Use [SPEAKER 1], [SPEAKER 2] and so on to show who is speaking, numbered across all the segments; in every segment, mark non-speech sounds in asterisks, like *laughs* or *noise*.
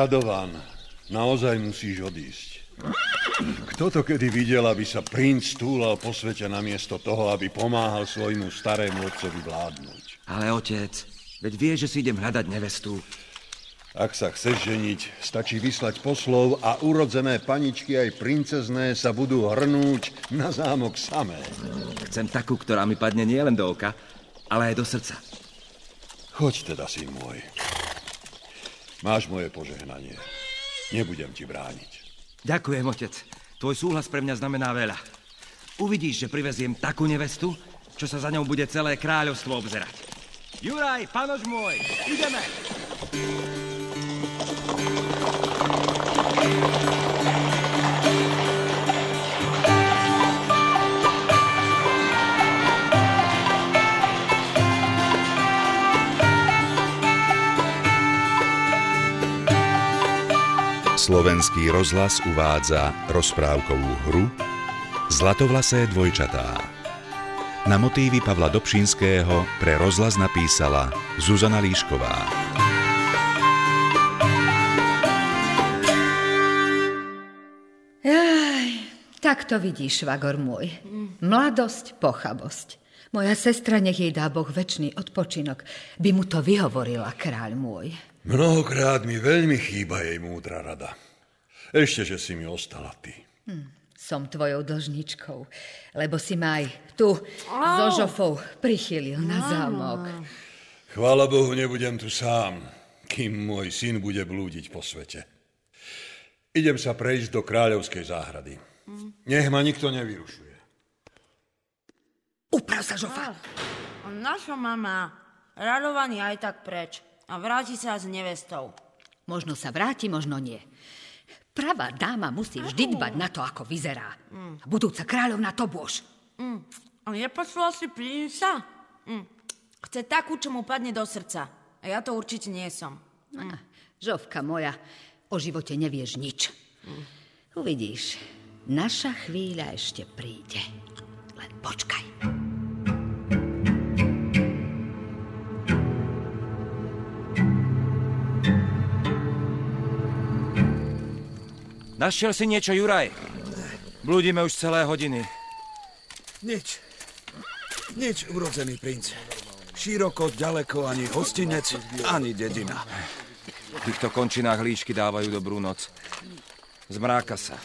[SPEAKER 1] Radovan, naozaj musíš odísť. Kto to kedy videl, aby sa princ túlal po svete namiesto toho, aby pomáhal svojmu starému otcovi vládnuť?
[SPEAKER 2] Ale otec, veď vie, že si idem hľadať nevestu.
[SPEAKER 1] Ak sa chceš ženiť, stačí vyslať poslov a urodzené paničky aj princezné sa budú hrnúť na zámok samé.
[SPEAKER 2] Chcem takú, ktorá mi padne nielen do oka, ale aj do srdca.
[SPEAKER 1] Choď teda, syn môj. Máš moje požehnanie. Nebudem ti brániť.
[SPEAKER 2] Ďakujem, otec. Tvoj súhlas pre mňa znamená veľa. Uvidíš, že priveziem takú nevestu, čo sa za ňou bude celé kráľovstvo obzerať. Juraj, panož môj, ideme!
[SPEAKER 3] Slovenský rozhlas uvádza rozprávkovú hru Zlatovlasé dvojčatá. Na motívy Pavla Dobšinského pre rozhlas napísala Zuzana Líšková.
[SPEAKER 4] Jaj, tak to vidíš, švagor môj. Mladosť, pochabosť. Moja sestra, nech jej dá Boh väčší odpočinok, by mu to vyhovorila, kráľ môj.
[SPEAKER 1] Mnohokrát mi veľmi chýba jej múdra rada. Ešte, že si mi ostala ty.
[SPEAKER 4] Hm, som tvojou dlžničkou, lebo si ma aj tu so Žofou prichylil na zámok.
[SPEAKER 1] Chvála Bohu, nebudem tu sám, kým môj syn bude blúdiť po svete. Idem sa prejsť do kráľovskej záhrady. Nech ma nikto nevyrušuje.
[SPEAKER 4] Uprav sa, Žofa!
[SPEAKER 5] Naša mama, radovaný aj tak preč a vráti sa s nevestou.
[SPEAKER 4] Možno sa vráti, možno nie. Pravá dáma musí vždy dbať na to, ako vyzerá. A budúca kráľovna to bôž.
[SPEAKER 5] Mm. A nepočula si princa? Mm. Chce takú, čo mu padne do srdca. A ja to určite nie som.
[SPEAKER 4] Mm. Žovka moja, o živote nevieš nič. Mm. Uvidíš, naša chvíľa ešte príde. Len počkaj.
[SPEAKER 2] Našiel si niečo, Juraj? Blúdime už celé hodiny.
[SPEAKER 6] Nič. Nič, urodzený princ. Široko, ďaleko, ani hostinec, ani dedina.
[SPEAKER 2] V týchto končinách líšky dávajú dobrú noc. Zmráka sa.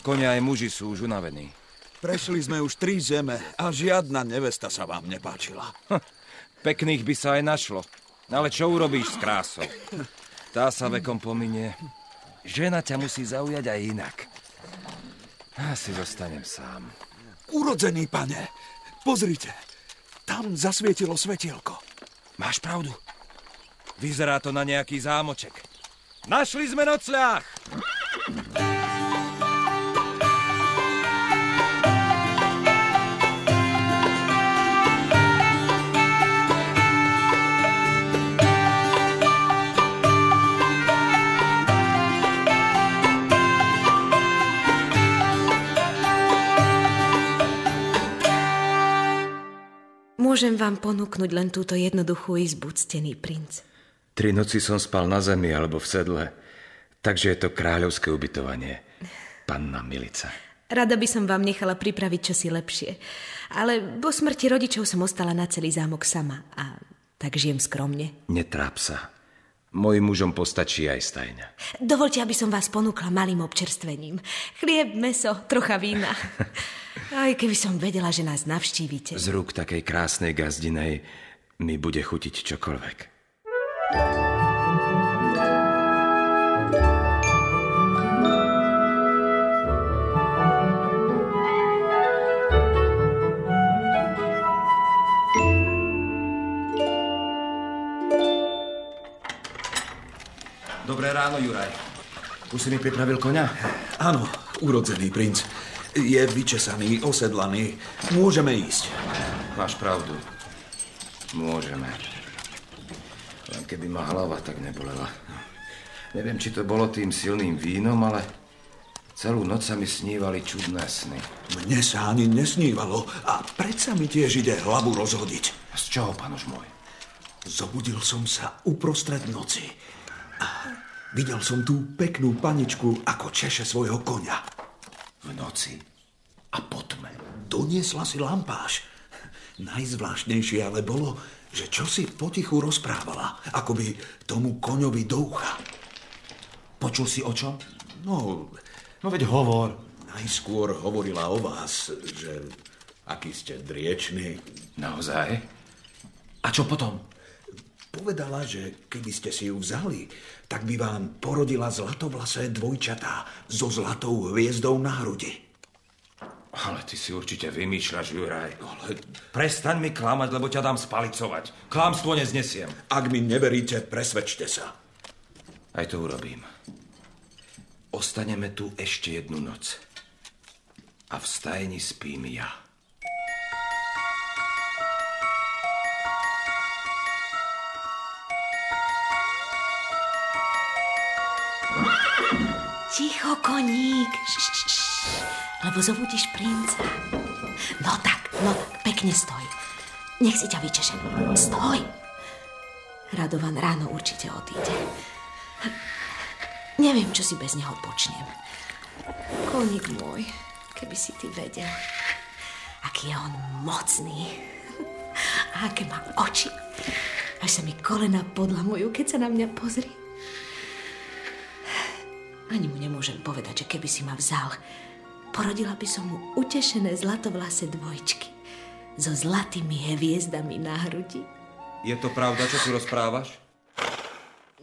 [SPEAKER 2] Konia aj muži sú už unavení.
[SPEAKER 6] Prešli sme už tri zeme a žiadna nevesta sa vám nepáčila.
[SPEAKER 2] Hm, pekných by sa aj našlo. Ale čo urobíš s krásou? Tá sa vekom pominie. Žena ťa musí zaujať aj inak. Asi zostanem sám.
[SPEAKER 6] Urodzený pane, pozrite, tam zasvietilo svetielko.
[SPEAKER 2] Máš pravdu. Vyzerá to na nejaký zámoček. Našli sme nocľah!
[SPEAKER 7] Môžem vám ponúknuť len túto jednoduchú izbu, ctený princ.
[SPEAKER 2] Tri noci som spal na zemi alebo v sedle, takže je to kráľovské ubytovanie. Panna Milica.
[SPEAKER 7] Rada by som vám nechala pripraviť čosi lepšie, ale po smrti rodičov som ostala na celý zámok sama a tak žijem skromne.
[SPEAKER 2] Netráp sa. Mojim mužom postačí aj stajňa.
[SPEAKER 7] Dovolte, aby som vás ponúkla malým občerstvením. Chlieb, meso, trocha vína. *laughs* Aj keby som vedela, že nás navštívite.
[SPEAKER 2] Z rúk takej krásnej gazdinej mi bude chutiť čokoľvek. Dobré ráno, Juraj. Už si mi pripravil koňa?
[SPEAKER 6] Áno, urodzený princ. Je vyčesaný, osedlaný. Môžeme ísť.
[SPEAKER 2] Máš pravdu. Môžeme. Len keby ma hlava tak nebolela. Neviem, či to bolo tým silným vínom, ale celú noc sa mi snívali čudné sny.
[SPEAKER 6] Mne sa ani nesnívalo a predsa mi tiež ide hlavu rozhodiť.
[SPEAKER 2] Z čoho, panož môj?
[SPEAKER 6] Zobudil som sa uprostred noci. Videl som tú peknú paničku, ako češe svojho konia.
[SPEAKER 2] V noci a po tme.
[SPEAKER 6] Doniesla si lampáš. Najzvláštnejšie ale bolo, že čo si potichu rozprávala, ako by tomu koňovi do ucha.
[SPEAKER 2] Počul si o čom?
[SPEAKER 6] No,
[SPEAKER 2] No veď hovor.
[SPEAKER 6] najskôr hovorila o vás, že aký ste driečný.
[SPEAKER 2] Naozaj? A čo potom?
[SPEAKER 6] Povedala, že keby ste si ju vzali, tak by vám porodila zlatovlasé dvojčatá so zlatou hviezdou na hrudi.
[SPEAKER 2] Ale ty si určite vymýšľaš, Juraj. Ale... Prestaň mi klamať, lebo ťa dám spalicovať. Klamstvo neznesiem.
[SPEAKER 6] Ak mi neveríte, presvedčte sa.
[SPEAKER 2] Aj to urobím. Ostaneme tu ešte jednu noc. A v stajni spím ja.
[SPEAKER 7] Ticho, koník. Lebo zobudíš princa. No tak, no tak, pekne stoj. Nech si ťa vyčešem. Stoj. Radovan ráno určite odíde. Neviem, čo si bez neho počnem. Koník môj, keby si ty vedel, aký je on mocný. A aké má oči. Až sa mi kolena podlamujú, keď sa na mňa pozrie. Ani mu nemôžem povedať, že keby si ma vzal, porodila by som mu utešené zlatovlase dvojčky so zlatými hviezdami na hrudi.
[SPEAKER 2] Je to pravda, čo tu rozprávaš?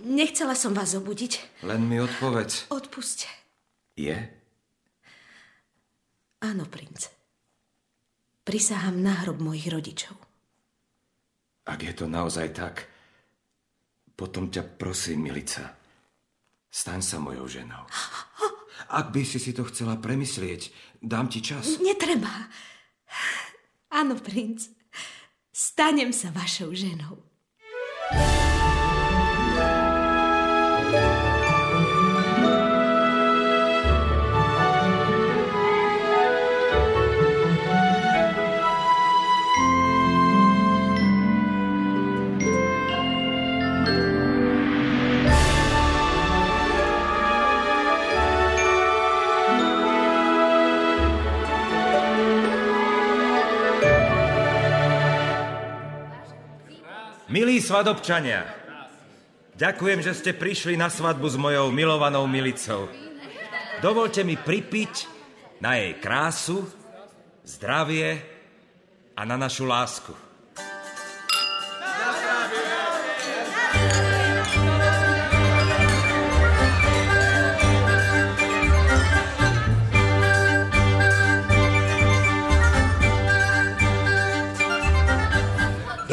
[SPEAKER 7] Nechcela som vás obudiť.
[SPEAKER 2] Len mi odpovedz.
[SPEAKER 7] Odpuste.
[SPEAKER 2] Je?
[SPEAKER 7] Áno, princ. Prisahám na hrob mojich rodičov.
[SPEAKER 2] Ak je to naozaj tak, potom ťa prosím, Milica, staň sa mojou ženou. Ak by si si to chcela premyslieť, dám ti čas.
[SPEAKER 7] Netreba. Áno, princ. Stanem sa vašou ženou.
[SPEAKER 2] Milí svadobčania, ďakujem, že ste prišli na svadbu s mojou milovanou Milicou. Dovolte mi pripiť na jej krásu, zdravie a na našu lásku.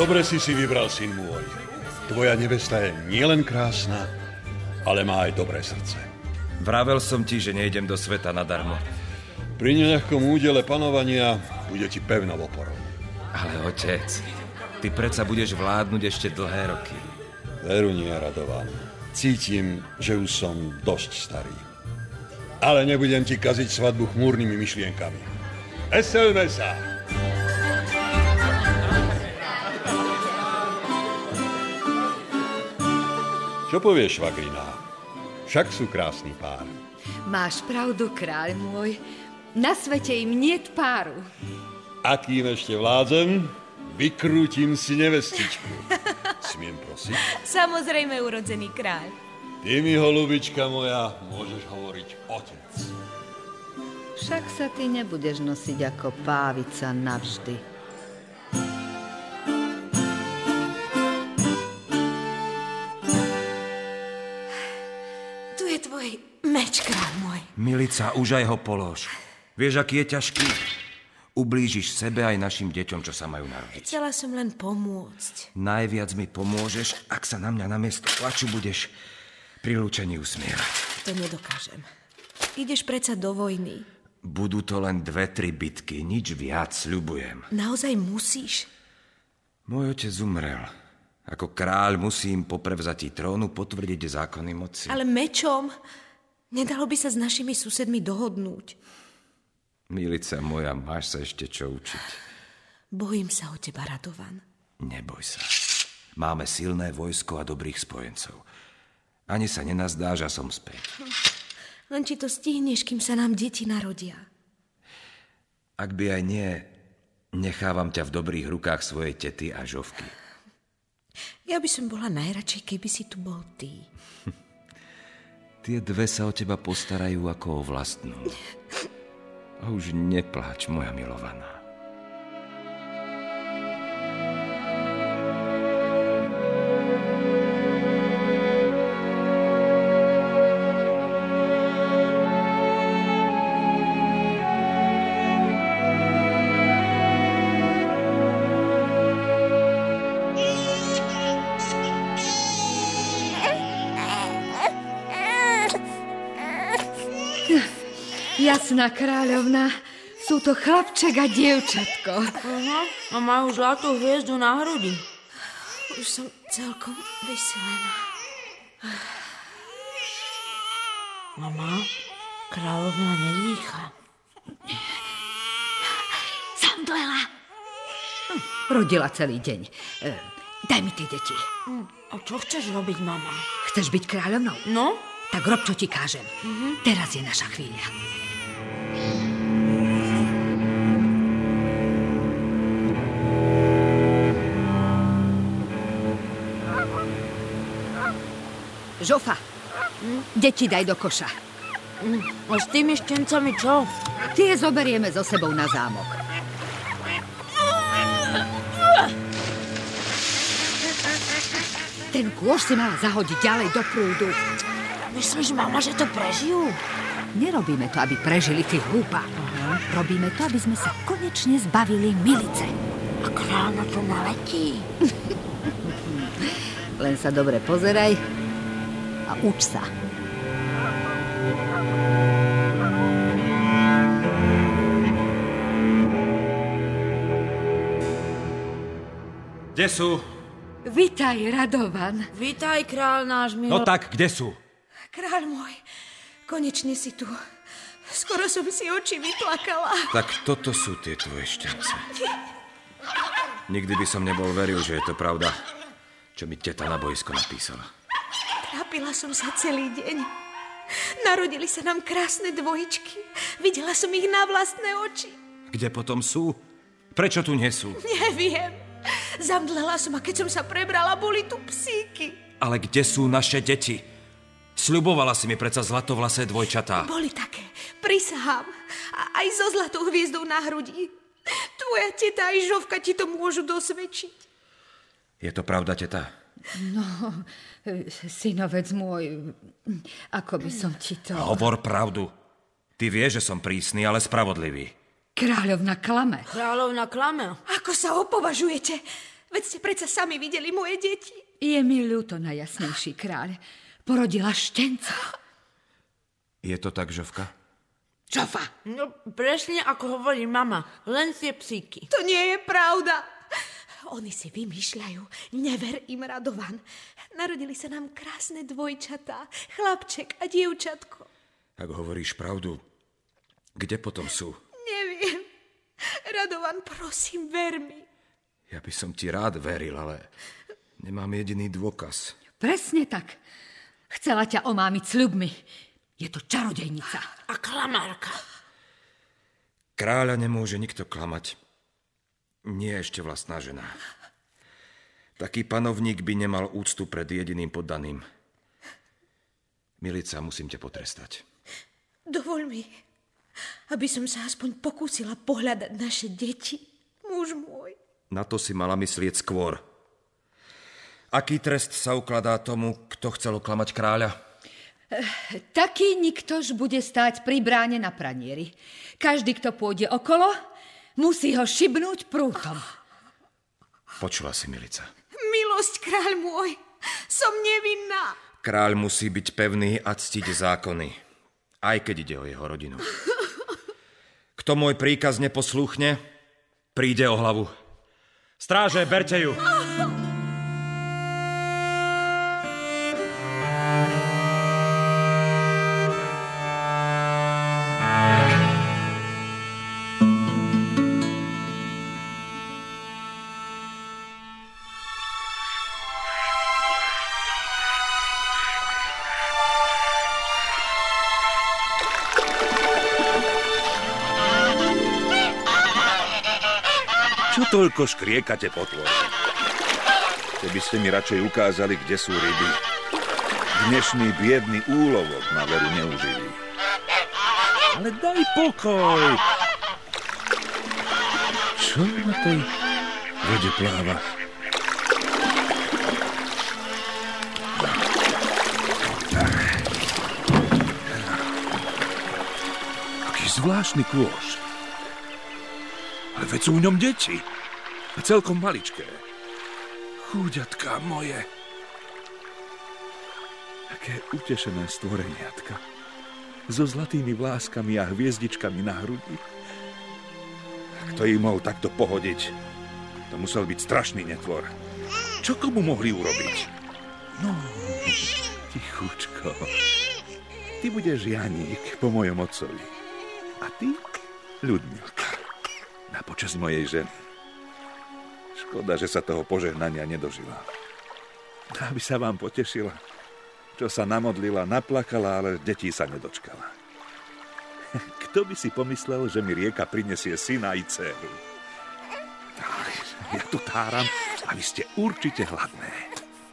[SPEAKER 1] Dobre si si vybral, syn môj. Tvoja nevesta je nielen krásna, ale má aj dobré srdce.
[SPEAKER 2] Vravel som ti, že nejdem do sveta nadarmo.
[SPEAKER 1] Pri neľahkom údele panovania bude ti pevnou oporou.
[SPEAKER 2] Ale otec, ty predsa budeš vládnuť ešte dlhé roky.
[SPEAKER 1] Veru nie, Radovan. Cítim, že už som dosť starý. Ale nebudem ti kaziť svadbu chmúrnymi myšlienkami. Veselme sa! Čo povieš, švagrina? Však sú krásny pár.
[SPEAKER 4] Máš pravdu, kráľ môj. Na svete im niet páru.
[SPEAKER 1] A kým ešte vládzem, vykrútim si nevestičku. *laughs* Smiem prosiť?
[SPEAKER 7] Samozrejme, urodzený kráľ.
[SPEAKER 1] Ty mi, holubička moja, môžeš hovoriť otec.
[SPEAKER 4] Však sa ty nebudeš nosiť ako pávica navždy.
[SPEAKER 2] Milica, už aj ho polož. Vieš, aký je ťažký? Ublížiš sebe aj našim deťom, čo sa majú narodiť.
[SPEAKER 7] Chcela som len pomôcť.
[SPEAKER 2] Najviac mi pomôžeš, ak sa na mňa namiesto plaču budeš pri lúčení usmievať.
[SPEAKER 7] To nedokážem. Ideš predsa do vojny.
[SPEAKER 2] Budú to len dve, tri bitky, nič viac, sľubujem.
[SPEAKER 7] Naozaj musíš.
[SPEAKER 2] Môj otec umrel. Ako kráľ musím po prevzatí trónu potvrdiť zákony moci.
[SPEAKER 7] Ale mečom? Nedalo by sa s našimi susedmi dohodnúť.
[SPEAKER 2] Milica moja, máš sa ešte čo učiť.
[SPEAKER 7] Bojím sa o teba, Radovan.
[SPEAKER 2] Neboj sa. Máme silné vojsko a dobrých spojencov. Ani sa nenazdáš a som späť.
[SPEAKER 7] Len či to stihneš, kým sa nám deti narodia.
[SPEAKER 2] Ak by aj nie, nechávam ťa v dobrých rukách svojej tety a žovky.
[SPEAKER 7] Ja by som bola najradšej, keby si tu bol ty. *laughs*
[SPEAKER 2] Tie dve sa o teba postarajú ako o vlastnú. A už nepláč, moja milovaná.
[SPEAKER 4] Jasná kráľovna, sú to chlapček a dievčatko.
[SPEAKER 5] Aha, a majú zlatú hviezdu na hrudi.
[SPEAKER 7] Už som celkom vyselená.
[SPEAKER 5] Mama, kráľovna nedýcha.
[SPEAKER 7] Zamdlela.
[SPEAKER 4] Rodila celý deň. E, daj mi tie deti.
[SPEAKER 5] Hm, A čo chceš robiť, mama?
[SPEAKER 4] Chceš byť kráľovnou?
[SPEAKER 5] No?
[SPEAKER 4] Tak rob, čo ti kážem. Teraz je naša chvíľa. Žofa, deti daj do koša.
[SPEAKER 5] A s tými štencami čo?
[SPEAKER 4] Tie zoberieme so sebou na zámok. Ten kôš si mala zahodiť ďalej do prúdu.
[SPEAKER 5] Myslíš, mama, že to prežijú?
[SPEAKER 4] Nerobíme to, aby prežili tí hlúpa. Robíme to, aby sme sa konečne zbavili milice.
[SPEAKER 5] A kráľ na to naletí.
[SPEAKER 4] Len sa dobre pozeraj a uč sa.
[SPEAKER 2] Kde sú?
[SPEAKER 4] Vitaj, Radovan.
[SPEAKER 5] Vítaj, kráľ náš milý.
[SPEAKER 2] No tak, kde sú?
[SPEAKER 7] Kráľ môj, konečne si tu. Skoro som si oči vyplakala.
[SPEAKER 2] Tak toto sú tie tvoje štence. Nikdy by som nebol veril, že je to pravda, čo mi teta na boisko napísala.
[SPEAKER 7] Trápila som sa celý deň. Narodili sa nám krásne dvojičky. Videla som ich na vlastné oči.
[SPEAKER 2] Kde potom sú? Prečo tu nie sú?
[SPEAKER 7] Neviem. Zamdlela som a keď som sa prebrala, boli tu psíky.
[SPEAKER 2] Ale kde sú naše deti? Sľubovala si mi predsa zlatovlasé dvojčatá.
[SPEAKER 7] Boli také, prisahám. A aj so zlatou hviezdou na hrudi. Tvoja teta aj žovka ti to môžu dosvedčiť.
[SPEAKER 2] Je to pravda, teta? *laughs*
[SPEAKER 4] Synovec môj, ako by som ti to...
[SPEAKER 2] Hovor pravdu. Ty vieš, že som prísny, ale spravodlivý.
[SPEAKER 4] Kráľovna klame.
[SPEAKER 5] Kráľovna klame.
[SPEAKER 7] Ako sa opovažujete? Veď ste predsa sami videli moje deti.
[SPEAKER 4] Je mi ľúto, najjasnejší kráľ. Porodila štenca.
[SPEAKER 2] Je to tak, Žovka?
[SPEAKER 4] Čofa,
[SPEAKER 5] No, presne ako hovorí mama. Len tie psíky.
[SPEAKER 7] To nie je pravda. Oni si vymýšľajú. Never im, Radovan. Narodili sa nám krásne dvojčatá. Chlapček a dievčatko.
[SPEAKER 2] Ak hovoríš pravdu, kde potom sú?
[SPEAKER 7] Neviem. Radovan, prosím, ver mi.
[SPEAKER 2] Ja by som ti rád veril, ale nemám jediný dôkaz.
[SPEAKER 4] presne tak. Chcela ťa omámiť sľubmi. Je to čarodejnica.
[SPEAKER 5] A klamárka.
[SPEAKER 2] Kráľa nemôže nikto klamať. Nie ešte vlastná žena. Taký panovník by nemal úctu pred jediným poddaným. Milica, musím ťa potrestať.
[SPEAKER 7] Dovol mi, aby som sa aspoň pokúsila pohľadať naše deti. Muž môj.
[SPEAKER 2] Na to si mala myslieť skôr. Aký trest sa ukladá tomu, kto chcel oklamať kráľa?
[SPEAKER 4] Taký niktož bude stáť pri bráne na pranieri. Každý, kto pôjde okolo, musí ho šibnúť prútom.
[SPEAKER 2] Počula si, Milica.
[SPEAKER 7] Milosť, kráľ môj. Som nevinná.
[SPEAKER 2] Kráľ musí byť pevný a ctiť zákony, aj keď ide o jeho rodinu. Kto môj príkaz neposlúchne, príde o hlavu. Stráže, berte ju!
[SPEAKER 3] Čo toľko škriekate po tvore? Keby ste mi radšej ukázali, kde sú ryby. Dnešný biedný úlovok na veru neuživí. Ale daj pokoj! Čo na tej vode pláva? Zvláštny kôž. Ale veď sú v ňom deti. Celkom maličké. Chúďatka moje. Aké utešené stvoreniatka. So zlatými vláskami a hviezdičkami na hrudi. Kto ich mohol takto pohodiť? To musel byť strašný netvor. Čo komu mohli urobiť? No, tichučko. Ty budeš Janík po mojom otcovi. A ty, Ľudmilka, na počas mojej ženy. Škoda, že sa toho požehnania nedožila. Aby sa vám potešila. Čo sa namodlila, naplakala, ale detí sa nedočkala. *laughs* Kto by si pomyslel, že mi rieka prinesie syna i dceru? Ach, ja tu táram a vy ste určite hladné.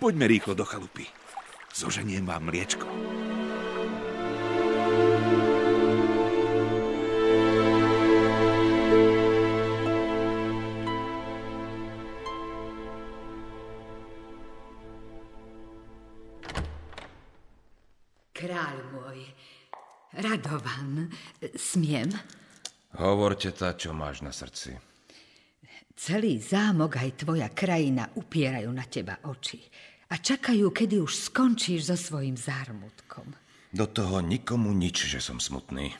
[SPEAKER 3] Poďme rýchlo do chalupy. Zoženiem vám mliečko.
[SPEAKER 4] Kráľ smiem?
[SPEAKER 2] Hovorte ta, čo máš na srdci.
[SPEAKER 4] Celý zámok aj tvoja krajina upierajú na teba oči a čakajú, kedy už skončíš so svojim zármutkom.
[SPEAKER 2] Do toho nikomu nič, že som smutný.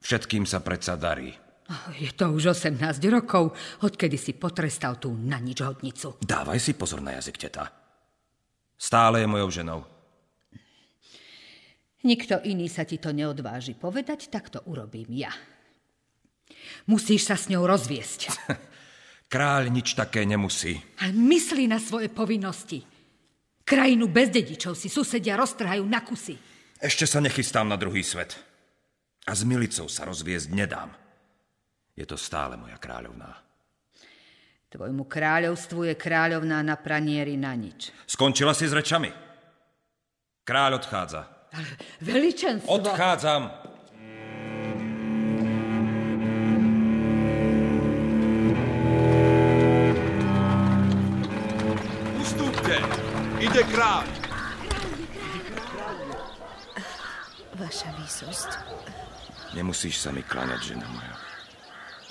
[SPEAKER 2] Všetkým sa predsa darí.
[SPEAKER 4] Oh, Je to už 18 rokov, odkedy si potrestal tú na nič hodnicu.
[SPEAKER 2] Dávaj si pozor na jazyk, teta. Stále je mojou ženou.
[SPEAKER 4] Nikto iný sa ti to neodváži povedať, tak to urobím ja. Musíš sa s ňou rozviesť. *laughs*
[SPEAKER 2] Kráľ nič také nemusí.
[SPEAKER 4] A myslí na svoje povinnosti. Krajinu bez dedičov si susedia roztrhajú na kusy.
[SPEAKER 2] Ešte sa nechystám na druhý svet. A s Milicou sa rozviesť nedám. Je to stále moja kráľovná.
[SPEAKER 4] Tvojmu kráľovstvu je kráľovná na pranieri na nič.
[SPEAKER 2] Skončila si s rečami. Kráľ odchádza.
[SPEAKER 4] Veličenstvo.
[SPEAKER 2] Odchádzam.
[SPEAKER 3] Ustúpte! Ide kráľ!
[SPEAKER 7] Vaša výsosť,
[SPEAKER 2] Nemusíš sa mi kláňať, žena moja.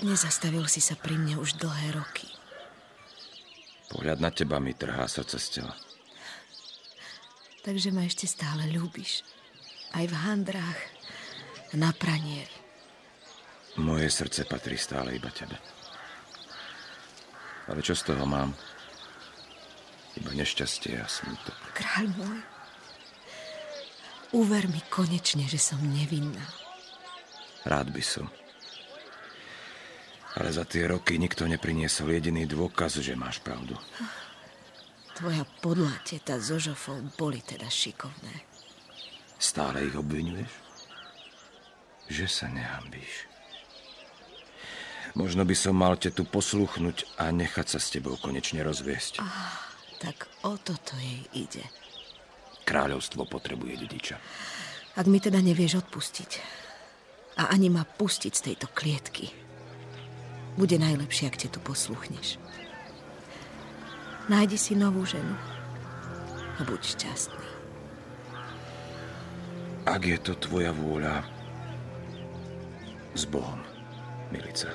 [SPEAKER 7] nezastavil si sa pri mne už dlhé roky.
[SPEAKER 2] Pohľad na teba mi trhá srdce z tela.
[SPEAKER 7] Takže ma ešte stále ľúbiš. Aj v handrách, na pranieri.
[SPEAKER 2] Moje srdce patrí stále iba tebe. Ale čo z toho mám? Iba nešťastie a smutok.
[SPEAKER 7] Kráľ môj, uver mi konečne, že som nevinná.
[SPEAKER 2] Rád by som. Ale za tie roky nikto nepriniesol jediný dôkaz, že máš pravdu.
[SPEAKER 7] Tvoja podlá teta so Žofou boli teda šikovné.
[SPEAKER 2] Stále ich obvinuješ? Že sa nehambíš. Možno by som mal tetu posluchnúť a nechať sa s tebou konečne rozviesť.
[SPEAKER 7] Tak o toto jej ide.
[SPEAKER 2] Kráľovstvo potrebuje dediča.
[SPEAKER 7] Ak mi teda nevieš odpustiť a ani ma pustiť z tejto klietky, bude najlepšie, ak te tu posluchneš. Nájdi si novú ženu a buď šťastný.
[SPEAKER 2] Ak je to tvoja vôľa, s Bohom, Milica.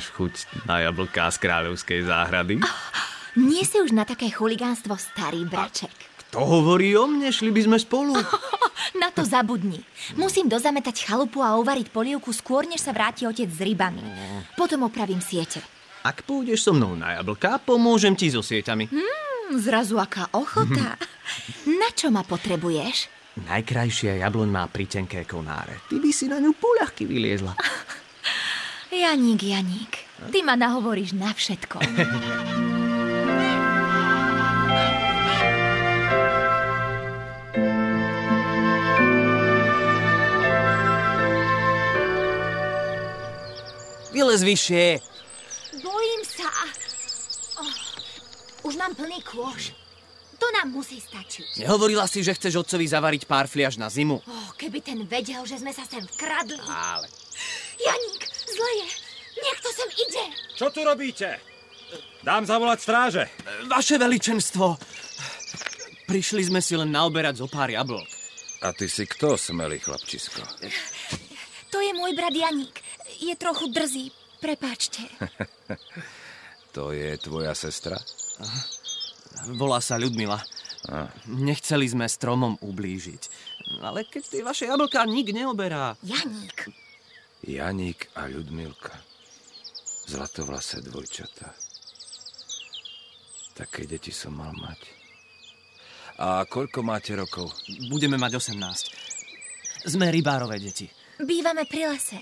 [SPEAKER 8] Nemáš chuť na jablká z kráľovskej záhrady?
[SPEAKER 9] Nie si už na také chuligánstvo starý breček.
[SPEAKER 8] To hovorí o mne, šli by sme spolu. *laughs*
[SPEAKER 9] Na to zabudni. Musím dozametať chalupu a uvariť polievku skôr, než sa vráti otec s rybami. Potom opravím siete.
[SPEAKER 8] Ak pôjdeš so mnou na jablká, pomôžem ti so sieťami.
[SPEAKER 9] Hmm, zrazu aká ochota. *laughs* Na čo ma potrebuješ?
[SPEAKER 8] Najkrajšia jabloň má pritenké konáre. Ty by si na ňu poľahky vyliezla. *laughs*
[SPEAKER 9] Janík, Janík, ty ma nahovoríš na všetko.
[SPEAKER 8] Vylez vyššie.
[SPEAKER 9] Bojím sa. Oh, už mám plný kôž. To nám musí stačiť.
[SPEAKER 8] Nehovorila si, že chceš otcovi zavariť pár fliaž na zimu?
[SPEAKER 9] Oh, keby ten vedel, že sme sa sem vkradli.
[SPEAKER 8] Ale...
[SPEAKER 9] Janík, zle je. Niekto sem ide.
[SPEAKER 3] Čo tu robíte? Dám zavolať stráže.
[SPEAKER 8] Vaše veličenstvo. Prišli sme si len naoberať zo pár jablok.
[SPEAKER 2] A ty si kto, smelý chlapčisko?
[SPEAKER 9] To je môj brat Janík. Je trochu drzý. Prepáčte. *laughs*
[SPEAKER 2] to je tvoja sestra?
[SPEAKER 8] Volá sa Ľudmila. A. Nechceli sme stromom ublížiť. Ale keď tie vaše jablká nik neoberá.
[SPEAKER 9] Janík.
[SPEAKER 2] Janík a Ľudmilka. Zlatovlasé dvojčata. Také deti som mal mať. A koľko máte rokov?
[SPEAKER 8] Budeme mať 18. Sme rybárové deti.
[SPEAKER 9] Bývame pri lese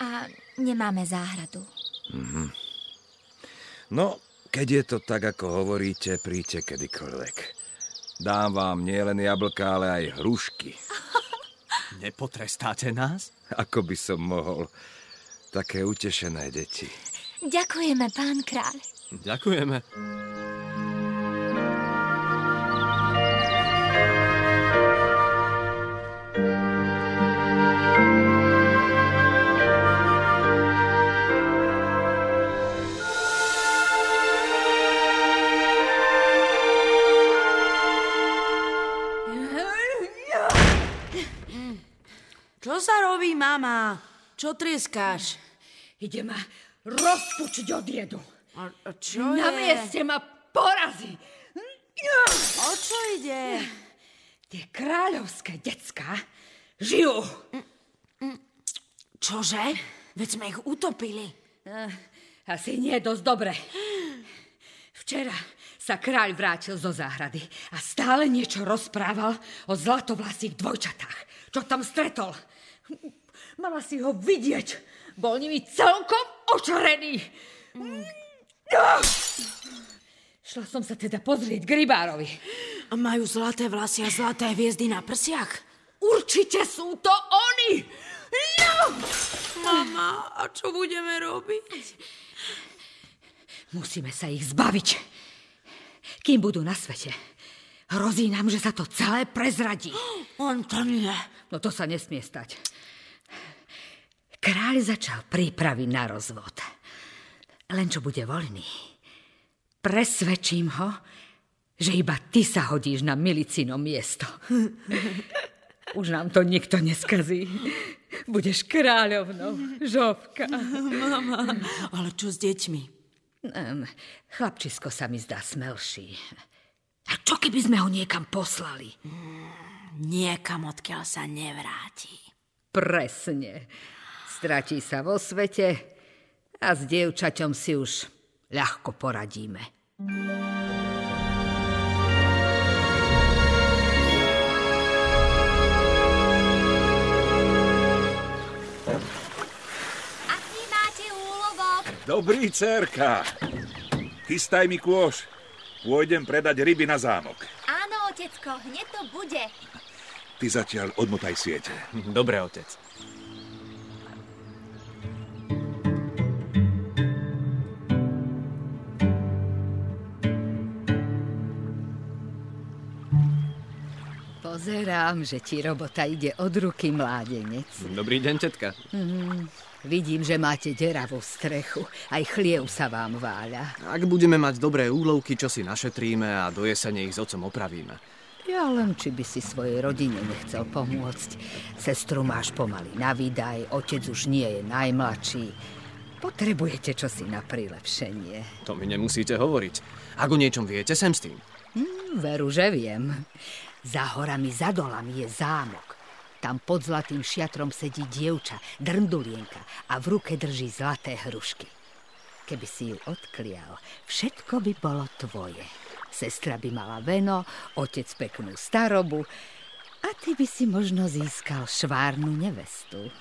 [SPEAKER 9] a nemáme záhradu.
[SPEAKER 2] Mm-hmm. No, keď je to tak, ako hovoríte, príďte kedykoľvek. Dám vám nielen jablka, ale aj hrušky. *laughs*
[SPEAKER 8] Nepotrestáte nás?
[SPEAKER 2] Ako by som mohol. Také utešené deti.
[SPEAKER 9] Ďakujeme, pán kráľ.
[SPEAKER 8] Ďakujeme.
[SPEAKER 5] Čo trieskáš?
[SPEAKER 4] Ide ma rozpučiť od jedu.
[SPEAKER 5] A, a čo
[SPEAKER 4] Na
[SPEAKER 5] je?
[SPEAKER 4] mieste ma porazí.
[SPEAKER 5] O čo ide?
[SPEAKER 4] Tie kráľovské decka žijú.
[SPEAKER 5] Čože? Veď sme ich utopili.
[SPEAKER 4] Eh, Asi nie dosť dobre. Včera sa kráľ vrátil zo záhrady a stále niečo rozprával o zlatovlasých dvojčatách, čo tam stretol. Mala si ho vidieť. Bol nimi celkom očarený. Šla som sa teda pozrieť k rybárovi.
[SPEAKER 5] A majú zlaté vlasy a zlaté hviezdy na prsiach?
[SPEAKER 4] Určite sú to oni! Ja!
[SPEAKER 5] Mama, a čo budeme robiť?
[SPEAKER 4] Musíme sa ich zbaviť. Kým budú na svete, hrozí nám, že sa to celé prezradí. *gasps*
[SPEAKER 5] On to nie.
[SPEAKER 4] No to sa nesmie stať. Kráľ začal prípravy na rozvod. Len čo bude voľný, presvedčím ho, že iba ty sa hodíš na milicino miesto. *laughs* Už nám to nikto neskazí. Budeš kráľovnou, žobka.
[SPEAKER 5] Mama, ale čo s deťmi?
[SPEAKER 4] Chlapčisko sa mi zdá smelší. A čo keby sme ho niekam poslali?
[SPEAKER 5] Niekam, odkiaľ sa nevráti.
[SPEAKER 4] Presne. Stratí sa vo svete a s dievčaťom si už ľahko poradíme.
[SPEAKER 9] Aký máte úlovok?
[SPEAKER 3] Dobrý, cerka. Chystaj mi kôž. Pôjdem predať ryby na zámok.
[SPEAKER 9] Áno, otecko, hneď to bude.
[SPEAKER 3] Ty zatiaľ odmotaj siete.
[SPEAKER 8] Dobre, otec.
[SPEAKER 4] Pozerám, že ti robota ide od ruky, mládenec.
[SPEAKER 8] Dobrý deň, tetka.
[SPEAKER 4] Mm, vidím, že máte deravú strechu. Aj chliev sa vám váľa.
[SPEAKER 8] Ak budeme mať dobré úlovky, čo si našetríme a do jesene ich s otcom opravíme.
[SPEAKER 4] Ja len, či by si svojej rodine nechcel pomôcť. Sestru máš pomaly na výdaj, otec už nie je najmladší. Potrebujete čosi na prilepšenie.
[SPEAKER 8] To mi nemusíte hovoriť. Ak o niečom viete, sem s tým.
[SPEAKER 4] Hm, veru, že viem. Za horami, za dolami je zámok. Tam pod zlatým šiatrom sedí dievča, drndulienka a v ruke drží zlaté hrušky. Keby si ju odklial, všetko by bolo tvoje. Sestra by mala veno, otec peknú starobu A ty by si možno získal švárnu nevestu.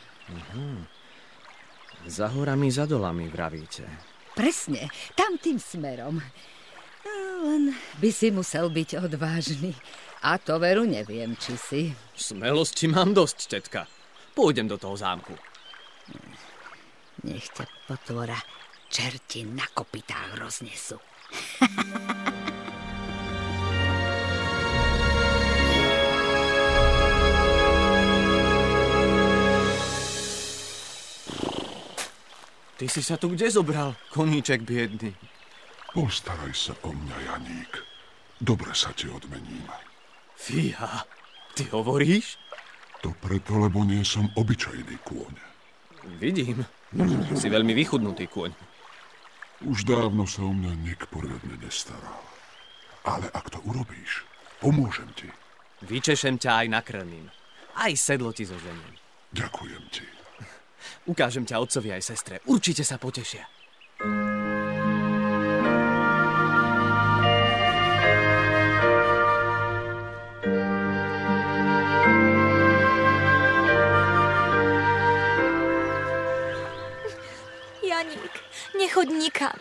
[SPEAKER 10] Za horami, za dolami, vravíte.
[SPEAKER 4] Presne, tam tým smerom. Len by si musel byť odvážny. A to veru neviem, či si.
[SPEAKER 10] Smelosti mám dosť, tetka. Pôjdem do toho zámku.
[SPEAKER 4] Nech ťa potvora čerti na kopitách roznesu.
[SPEAKER 10] Ty si sa tu kde zobral, koníček biedny?
[SPEAKER 11] Postaraj sa o mňa, Janík. Dobre sa ti odmením.
[SPEAKER 10] Fíha, ty hovoríš?
[SPEAKER 11] To preto, lebo nie som obyčajný kôň.
[SPEAKER 10] Vidím. Si veľmi vychudnutý kôň.
[SPEAKER 11] Už dávno sa o mňa nik poriadne nestaral. Ale ak to urobíš, pomôžem ti.
[SPEAKER 10] Vyčešem ťa aj nakrmím. Aj sedlo ti zoženiem.
[SPEAKER 11] Ďakujem ti.
[SPEAKER 10] Ukážem ťa otcovi aj sestre. Určite sa potešia.
[SPEAKER 9] Nechoď nikam.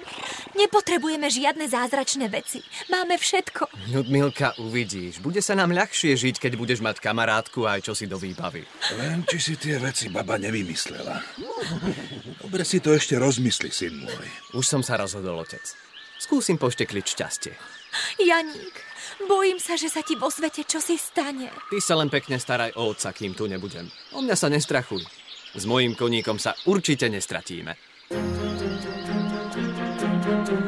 [SPEAKER 9] Nepotrebujeme žiadne zázračné veci. Máme všetko.
[SPEAKER 10] Ľudmilka, uvidíš. Bude sa nám ľahšie žiť, keď budeš mať kamarátku a aj čosi do výbavy.
[SPEAKER 6] Len či si tie veci baba nevymyslela. Dobre si to ešte rozmysli, syn môj.
[SPEAKER 10] Už som sa rozhodol, otec. Skúsim poštekliť šťastie.
[SPEAKER 9] Janík, bojím sa, že sa ti vo svete čosi stane.
[SPEAKER 10] Ty sa len pekne staraj o otca, kým tu nebudem. O mňa sa nestrachuj. S mojím koníkom sa určite nestratíme. Koníček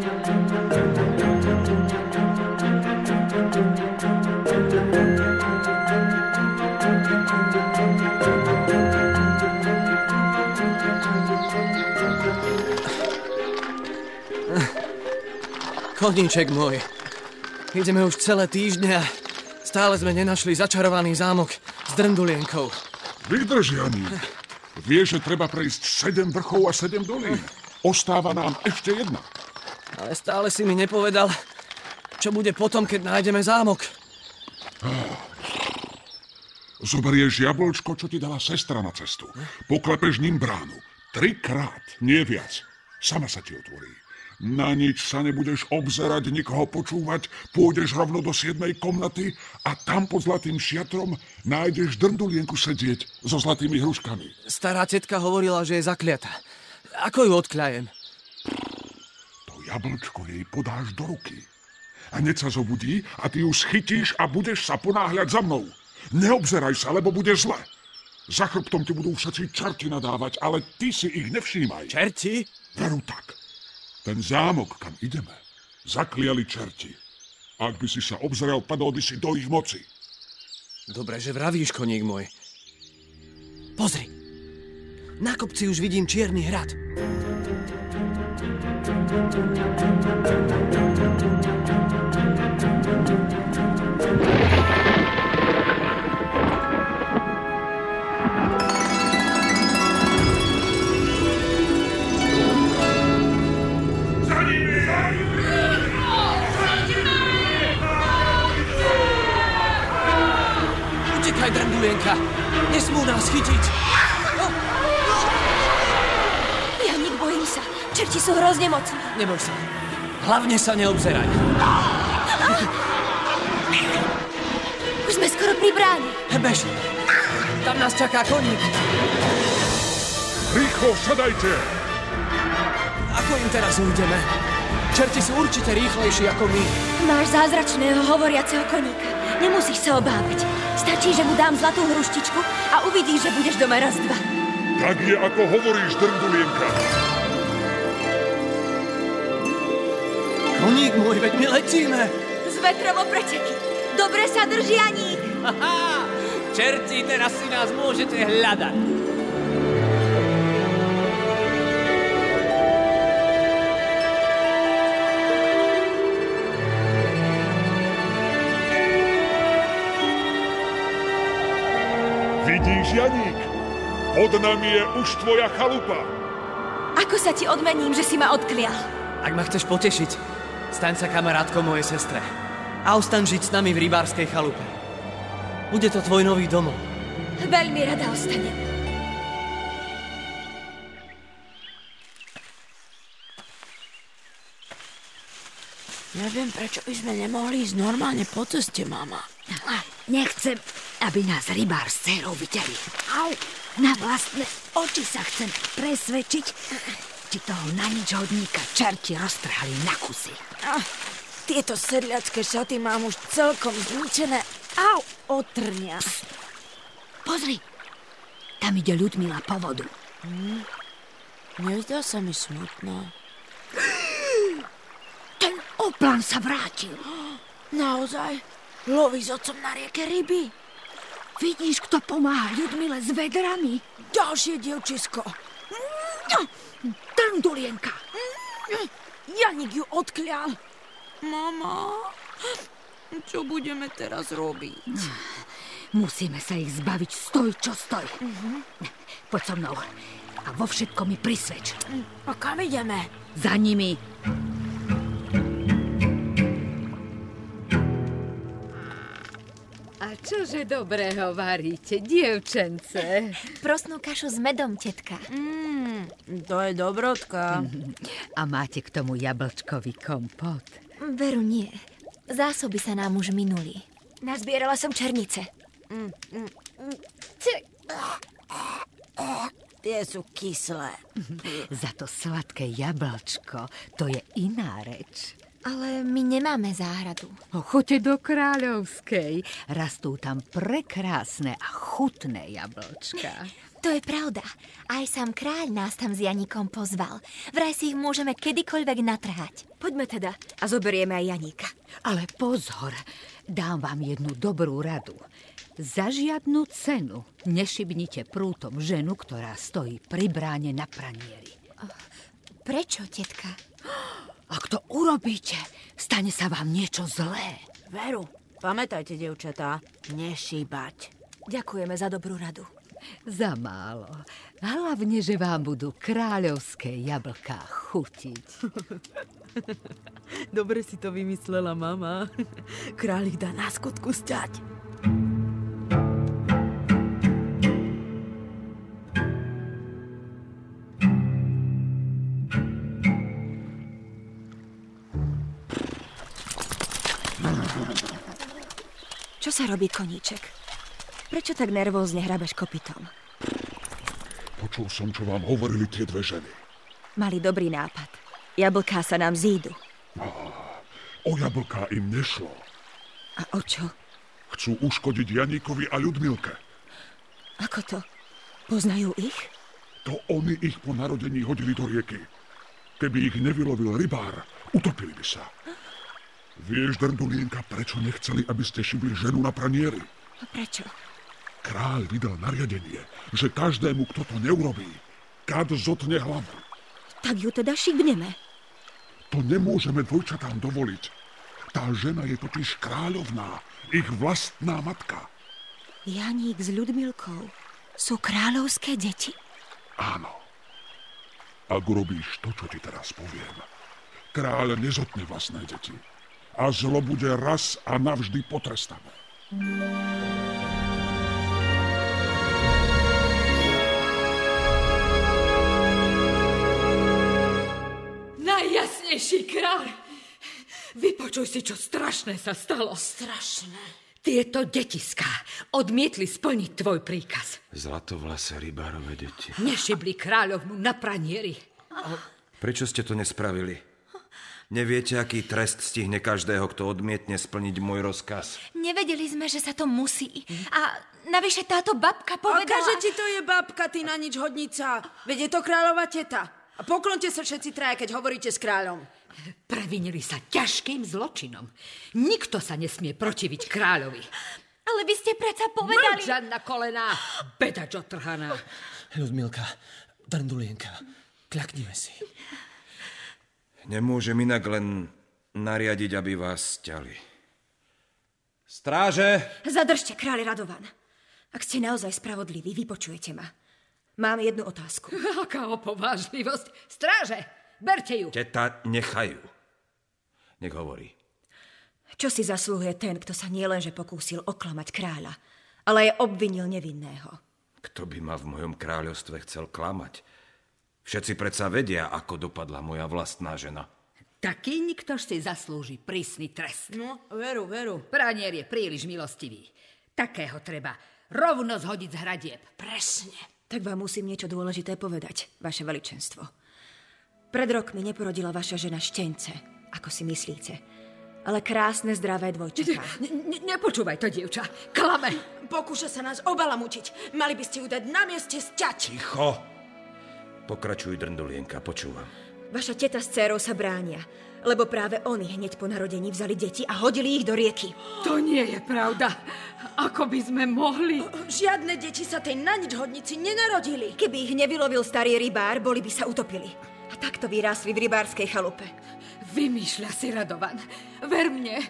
[SPEAKER 10] môj, ideme už celé týždne a stále sme nenašli začarovaný zámok s drndulienkou.
[SPEAKER 11] Vydrž, Janík. Vieš, že treba prejsť sedem vrchov a sedem dolín. Ostáva nám ešte jedna.
[SPEAKER 10] Ale stále si mi nepovedal, čo bude potom, keď nájdeme zámok.
[SPEAKER 11] Zoberieš jablčko, čo ti dala sestra na cestu. Poklepeš ním bránu. Trikrát, nie viac. Sama sa ti otvorí. Na nič sa nebudeš obzerať, nikoho počúvať, pôjdeš rovno do siedmej komnaty a tam pod zlatým šiatrom nájdeš drndulienku sedieť so zlatými hruškami.
[SPEAKER 10] Stará tetka hovorila, že je zakliatá. Ako ju odkľajem?
[SPEAKER 11] Jablčko jej podáš do ruky. A hneď sa zobudí a ty ju schytíš a budeš sa ponáhľať za mnou. Neobzeraj sa, lebo bude zle. Za chrbtom ti budú všetci čerti nadávať, ale ty si ich nevšímaj.
[SPEAKER 10] Čerti?
[SPEAKER 11] Veru tak. Ten zámok, kam ideme, zakliali čerti. Ak by si sa obzrel, padol by si do ich moci.
[SPEAKER 10] Dobre, že vravíš, koník môj. Pozri. Na kopci už vidím čierny hrad. Utekaj, drndulienka! Nesmú nás chytiť!
[SPEAKER 9] Janík, bojím Čerti sú hrozne mocní.
[SPEAKER 10] Neboj sa. Hlavne sa neobzeraj.
[SPEAKER 9] Už sme skoro pri bráne.
[SPEAKER 10] Bež. Tam nás čaká koník.
[SPEAKER 11] Rýchlo, sadajte!
[SPEAKER 10] Ako im teraz ujdeme? Čerti sú určite rýchlejší ako my.
[SPEAKER 9] Máš zázračného hovoriaceho koníka. Nemusíš sa obávať. Stačí, že mu dám zlatú hruštičku a uvidíš, že budeš doma raz dva.
[SPEAKER 11] Tak je, ako hovoríš, drndulienka.
[SPEAKER 10] Koník môj, veď my letíme.
[SPEAKER 9] Z vetrovo preteky. Dobre sa drží Janík.
[SPEAKER 10] Aha, čerti, teraz si nás môžete hľadať.
[SPEAKER 11] Vidíš, Janík? Pod nami je už tvoja chalupa.
[SPEAKER 9] Ako sa ti odmením, že si ma odklial?
[SPEAKER 10] Ak ma chceš potešiť, staň sa kamarátkou mojej sestre. A ostaň žiť s nami v rybárskej chalupe. Bude to tvoj nový domov.
[SPEAKER 9] Veľmi rada ostanem.
[SPEAKER 5] Neviem, prečo by sme nemohli ísť normálne po ceste, mama.
[SPEAKER 4] Nechcem, aby nás rybár s dcerou videli. Au, na vlastné oči sa chcem presvedčiť, či toho na nič hodníka čerti roztrhali na kusy.
[SPEAKER 5] Ah, tieto sedliacké šaty mám už celkom zničené. Au, otrňa.
[SPEAKER 4] Pozri, tam ide Ľudmila po vodu.
[SPEAKER 5] Hm? Nezdá sa mi smutná.
[SPEAKER 4] Ten oplan sa vrátil.
[SPEAKER 5] Naozaj? Loví s otcom na rieke ryby.
[SPEAKER 4] Vidíš, kto pomáha Ľudmile s vedrami?
[SPEAKER 5] Ďalšie dievčisko.
[SPEAKER 4] Trndulienka.
[SPEAKER 5] Janik ju odklial. Mama, čo budeme teraz robiť?
[SPEAKER 4] Musíme sa ich zbaviť, stoj čo stoj. Poď so mnou a vo všetkom mi prisvedč.
[SPEAKER 5] A kam ideme?
[SPEAKER 4] Za nimi. A čože dobrého varíte, dievčence?
[SPEAKER 9] Prosnú kašu s medom, tetka.
[SPEAKER 5] Mm, to je dobrotka. *laughs*
[SPEAKER 4] A máte k tomu jablčkový kompot?
[SPEAKER 9] Veru nie. Zásoby sa nám už minuli. Nazbierala som černice.
[SPEAKER 5] Mm, mm, mm. Tie sú kyslé. *laughs*
[SPEAKER 4] Za to sladké jablčko, to je iná reč.
[SPEAKER 9] Ale my nemáme záhradu.
[SPEAKER 4] O, choďte do Kráľovskej. Rastú tam prekrásne a chutné jablčka.
[SPEAKER 9] To je pravda. Aj sám kráľ nás tam s Janíkom pozval. Vraj si ich môžeme kedykoľvek natrhať.
[SPEAKER 7] Poďme teda a zoberieme aj Janíka.
[SPEAKER 4] Ale pozor, dám vám jednu dobrú radu. Za žiadnu cenu nešibnite prútom ženu, ktorá stojí pri bráne na pranieri.
[SPEAKER 9] Prečo, tetka? *gasps*
[SPEAKER 4] Ak to urobíte, stane sa vám niečo zlé.
[SPEAKER 5] Veru, pamätajte, devčatá, nešíbať.
[SPEAKER 7] Ďakujeme za dobrú radu.
[SPEAKER 4] Za málo. Hlavne, že vám budú kráľovské jablká chutiť. *laughs*
[SPEAKER 5] Dobre si to vymyslela mama. Králik dá na skutku stať.
[SPEAKER 7] Sa robí, koníček? Prečo tak nervózne hrabeš kopytom?
[SPEAKER 11] Počul som, čo vám hovorili tie dve ženy.
[SPEAKER 7] Mali dobrý nápad. Jablká sa nám zídu.
[SPEAKER 11] O jablká im nešlo.
[SPEAKER 7] A o čo?
[SPEAKER 11] Chcú uškodiť Janíkovi a Ľudmilke.
[SPEAKER 7] Ako to? Poznajú ich?
[SPEAKER 11] To oni ich po narodení hodili do rieky. Keby ich nevylovil rybár, utopili by sa. Vieš, Drndulienka, prečo nechceli, aby ste šibli ženu na pranieri?
[SPEAKER 7] A prečo?
[SPEAKER 11] Kráľ vydal nariadenie, že každému, kto to neurobí, kad zotne hlavu.
[SPEAKER 7] Tak ju teda šibneme.
[SPEAKER 11] To nemôžeme dvojčatám dovoliť. Tá žena je totiž kráľovná, ich vlastná matka.
[SPEAKER 7] Janík s Ľudmilkou sú kráľovské deti?
[SPEAKER 11] Áno. Ak urobíš to, čo ti teraz poviem, kráľ nezotne vlastné deti a zlo bude raz a navždy potrestané.
[SPEAKER 4] Najjasnejší kráľ! Vypočuj si, čo strašné sa stalo.
[SPEAKER 5] Strašné.
[SPEAKER 4] Tieto detiská odmietli splniť tvoj príkaz.
[SPEAKER 2] Zlatovlase rybárové deti.
[SPEAKER 4] Nešibli kráľovnú na pranieri.
[SPEAKER 2] Prečo ste to nespravili? Neviete, aký trest stihne každého, kto odmietne splniť môj rozkaz?
[SPEAKER 9] Nevedeli sme, že sa to musí. A navyše táto babka povedala...
[SPEAKER 5] Akáže ti to je babka, ty na nič hodnica. Veď je to kráľová teta. A poklonte sa všetci traja, keď hovoríte s kráľom.
[SPEAKER 4] Previnili sa ťažkým zločinom. Nikto sa nesmie protiviť kráľovi.
[SPEAKER 9] Ale vy ste predsa povedali...
[SPEAKER 4] Mlč, na kolená, bedač otrhaná.
[SPEAKER 10] Ľudmilka, Drndulienka, kľaknime si.
[SPEAKER 2] Nemôžem inak len nariadiť, aby vás ťali. Stráže!
[SPEAKER 7] Zadržte, kráľ Radovan. Ak ste naozaj spravodliví, vypočujete ma. Mám jednu otázku. *laughs*
[SPEAKER 4] Aká opovážlivosť. Stráže, berte ju.
[SPEAKER 2] Teta, nechajú. Nech hovorí.
[SPEAKER 7] Čo si zaslúhuje ten, kto sa nielenže pokúsil oklamať kráľa,
[SPEAKER 12] ale aj obvinil nevinného.
[SPEAKER 2] Kto by ma v mojom kráľovstve chcel klamať? Všetci predsa vedia, ako dopadla moja vlastná žena.
[SPEAKER 4] Taký nikto si zaslúži prísny trest.
[SPEAKER 5] No, veru, veru.
[SPEAKER 4] Pranier je príliš milostivý. Takého treba rovno zhodiť z hradieb.
[SPEAKER 5] Presne.
[SPEAKER 12] Tak vám musím niečo dôležité povedať, vaše veličenstvo. Pred rokmi neporodila vaša žena štence, ako si myslíte, ale krásne, zdravé dvojčatá.
[SPEAKER 4] Ne, nepočúvaj to, dievča. Klame.
[SPEAKER 5] Pokúša sa nás obalamučiť. Mali by ste ju dať na mieste sťať.
[SPEAKER 2] Ticho! Pokračuj, drndulienka, počúvam.
[SPEAKER 12] Vaša teta s dcerou sa bránia, lebo práve oni hneď po narodení vzali deti a hodili ich do rieky.
[SPEAKER 4] To nie je pravda. Ako by sme mohli?
[SPEAKER 5] Žiadne deti sa tej na nič hodnici nenarodili.
[SPEAKER 12] Keby ich nevylovil starý rybár, boli by sa utopili. A takto vyrástli v rybárskej chalupe.
[SPEAKER 4] Vymýšľa si, Radovan. Ver mne,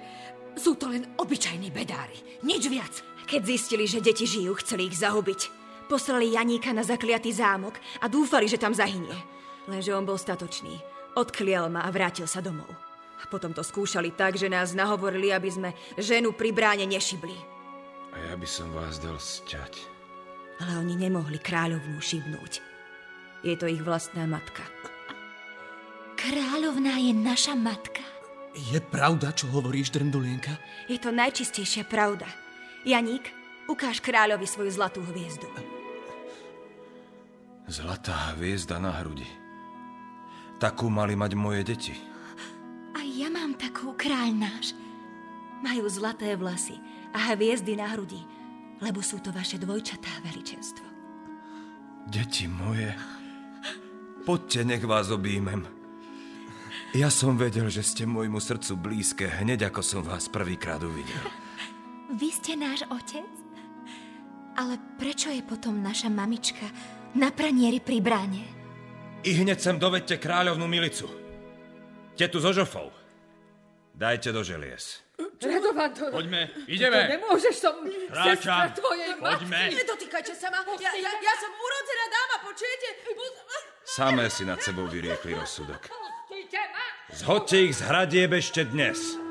[SPEAKER 4] sú to len obyčajní bedári. Nič viac.
[SPEAKER 12] Keď zistili, že deti žijú, chceli ich zahubiť. Poslali Janíka na zakliatý zámok a dúfali, že tam zahynie. Lenže on bol statočný. Odklial ma a vrátil sa domov. A potom to skúšali tak, že nás nahovorili, aby sme ženu pri bráne nešibli.
[SPEAKER 2] A ja by som vás dal sťať.
[SPEAKER 12] Ale oni nemohli kráľovnú šibnúť. Je to ich vlastná matka.
[SPEAKER 9] Kráľovná je naša matka.
[SPEAKER 10] Je pravda, čo hovoríš, Drndulienka?
[SPEAKER 12] Je to najčistejšia pravda. Janík, ukáž kráľovi svoju zlatú hviezdu.
[SPEAKER 2] Zlatá hviezda na hrudi. Takú mali mať moje deti.
[SPEAKER 9] A ja mám takú kráľ náš.
[SPEAKER 12] Majú zlaté vlasy a hviezdy na hrudi, lebo sú to vaše dvojčatá veličenstvo.
[SPEAKER 2] Deti moje, poďte, nech vás objímem. Ja som vedel, že ste môjmu srdcu blízke hneď, ako som vás prvýkrát uvidel.
[SPEAKER 9] Vy ste náš otec? Ale prečo je potom naša mamička na pranieri pri bráne?
[SPEAKER 2] I hneď sem dovedte kráľovnú milicu. Tetu so žofou. Dajte do želies.
[SPEAKER 4] Radovan, to...
[SPEAKER 13] Poďme, ideme.
[SPEAKER 4] To nemôžeš som sestra tvojej
[SPEAKER 13] Poďme.
[SPEAKER 4] matky.
[SPEAKER 5] Nedotýkajte sa ma. Ja, ja, ja som urodzená dáma, počujete?
[SPEAKER 2] Samé si nad sebou vyriekli rozsudok. Zhodte ich z hradieb ešte dnes.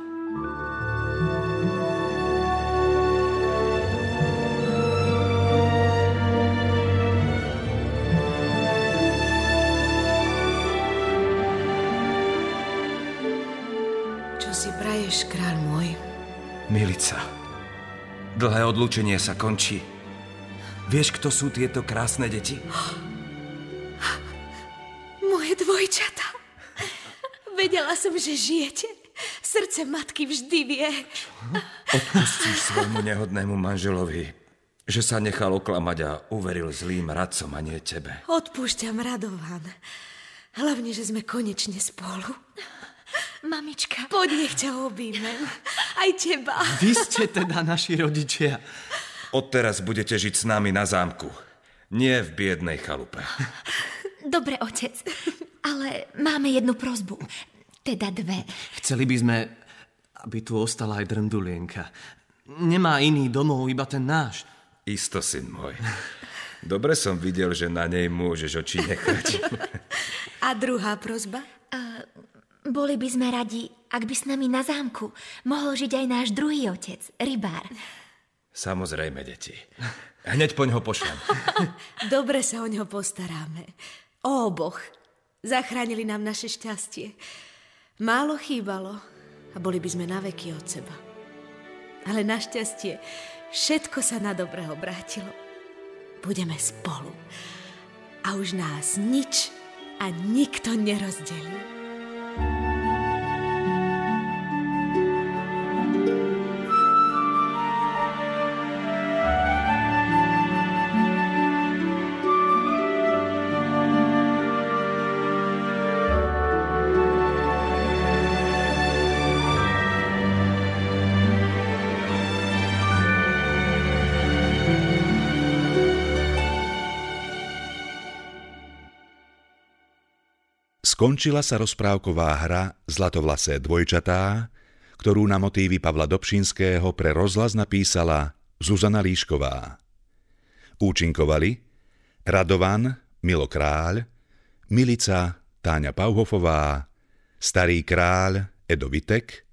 [SPEAKER 2] Milica, dlhé odlúčenie sa končí. Vieš, kto sú tieto krásne deti?
[SPEAKER 7] Moje dvojčata. Vedela som, že žijete. Srdce matky vždy vie.
[SPEAKER 2] Odpustíš svojmu nehodnému manželovi, že sa nechal oklamať a uveril zlým radcom a nie tebe.
[SPEAKER 7] Odpúšťam, Radovan. Hlavne, že sme konečne spolu.
[SPEAKER 9] Mamička.
[SPEAKER 7] Poď, nech ťa objímem. Aj teba.
[SPEAKER 10] Vy ste teda naši rodičia.
[SPEAKER 2] Odteraz budete žiť s nami na zámku. Nie v biednej chalupe.
[SPEAKER 9] Dobre, otec. Ale máme jednu prozbu. Teda dve.
[SPEAKER 10] Chceli by sme, aby tu ostala aj Drndulienka. Nemá iný domov, iba ten náš.
[SPEAKER 2] Isto, syn môj. Dobre som videl, že na nej môžeš oči nechať.
[SPEAKER 7] A druhá prozba?
[SPEAKER 9] Uh, boli by sme radi, ak by s nami na zámku mohol žiť aj náš druhý otec, rybár.
[SPEAKER 2] Samozrejme, deti. Hneď poň ho pošlem. *laughs*
[SPEAKER 7] Dobre sa o ňo postaráme. O oboch. Zachránili nám naše šťastie. Málo chýbalo a boli by sme na veky od seba. Ale našťastie všetko sa na dobre obrátilo. Budeme spolu. A už nás nič a nikto nerozdelí.
[SPEAKER 3] Skončila sa rozprávková hra Zlatovlasé dvojčatá, ktorú na motívy Pavla Dobšinského pre rozhlas napísala Zuzana Líšková. Účinkovali Radovan Milo Kráľ, Milica Táňa Pauhofová, Starý kráľ Edo Vitek,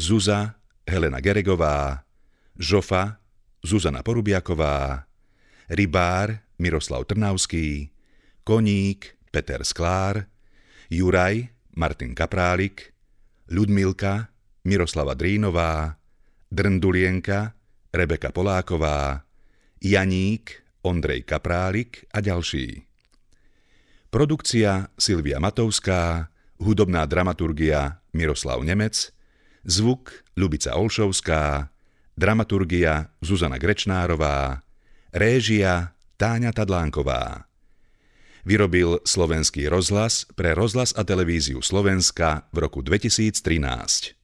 [SPEAKER 3] Zuza Helena Geregová, Žofa Zuzana Porubiaková, Rybár Miroslav Trnavský, Koník Peter Sklár, Juraj Martin Kaprálik, Ľudmilka Miroslava Drínová, Drndulienka Rebeka Poláková, Janík Ondrej Kaprálik a ďalší. Produkcia Silvia Matovská, hudobná dramaturgia Miroslav Nemec, zvuk Ľubica Olšovská, dramaturgia Zuzana Grečnárová, réžia Táňa Tadlánková. Vyrobil slovenský rozhlas pre rozhlas a televíziu Slovenska v roku 2013.